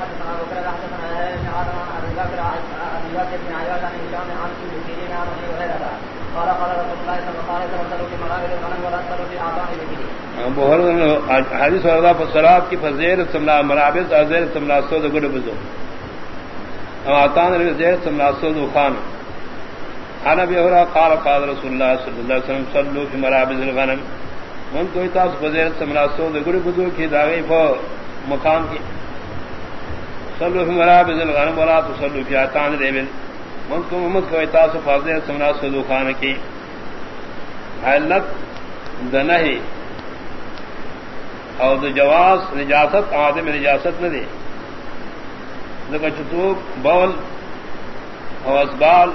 حدثنا ابو بكر حدثنا عن ابي بكر، عن ابي بكر بن عن هشام، عن عن ابي هريره قال قال رسول الله صلى الله عليه وسلم في منابر الغنم ولا تصلوا في اعضاء حدیث کی سملا مرابط ازیر سملا سود بزو. اواتان زیر سملا سود خان. انا بھی قال قال رسول اللہ صلی اللہ علیہ وسلم صلوا في مرابط الغنم. من کوئی تاس سملا سود بزو کی فو مقام کی صلو فی مرابض الغنم ولا تصلو فی آتان ریبل من کو محمد کو اتاس و فاضل سمنا صدو خان کی۔ علت دنہی او دو جواز، نجاست، آدم نجاست نہ دے۔ لکہ چتوک بول او اسبال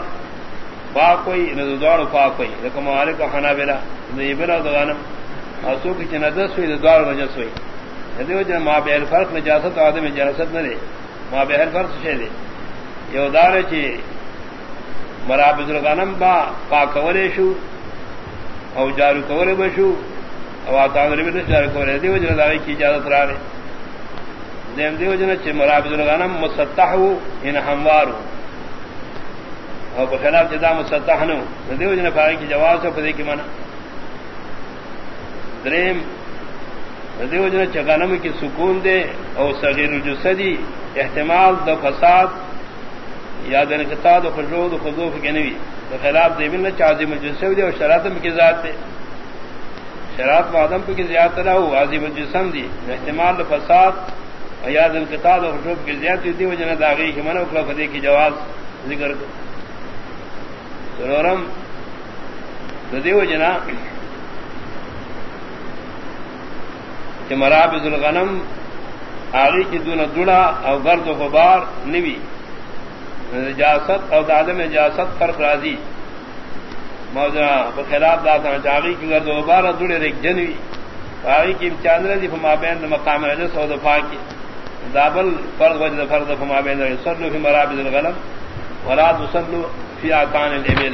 پاک کوئی ندوار پاک کوئی لکہ مالک حنا بلا ابن دو غنم اسو کی چندس ہوئی دوار نجس ہوئی۔ دیو جن ما بے فرق نجاست، آدم نجاست نہ دے۔ ما بے فرق سے دے یہ دار چی مرابط الغنم با پاکورے شو او جارو کورے بشو او اتان ربی جارو کورے دیو جن داوی کی اجازت را رہے دیم دیو جن چ مرابط الغنم مسطح ان یعنی ہموار او بخلاف جدا مسطح نو دیو جن فائی کی جواز سے پدی کی منع. دریم دیو جن چغنم کی سکون دے او صغیر الجسدی احتمال د فساد یا دن کتا د خشوع د خضوع کی نوی خلاف دے بن چاظم الجسد دے او شرات کی ذات دے شرات معدم کی زیادت نہ ہو عظیم الجسم دی. احتمال د فساد یا دن کتا د خشوع کی زیادت دی وجہ داغی کی منو کلا فدی کی جواز ذکر کر سرورم دیو جنا کہ مرابض الغنم آگی کی دون دڑا او گرد و غبار نوی. نجاست او دادم نجاست فرق راضی موجنا بخلاف داتا چاگی کی گرد و غبار دڑے ریک جنوی. آگی کی امتیان رضی فما بین مقام رجس او دفاع کی دابل فرق وجد فرق فما بین رجس صلو فی مرابض الغنم ولا تصلو فی آکان الابل.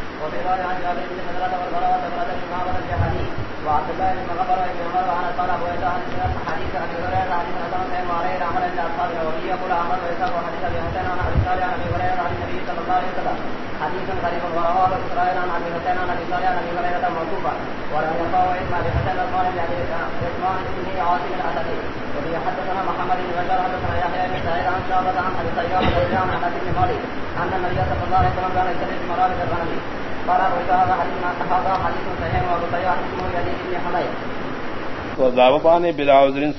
حميد تو دعوبان بلا عذر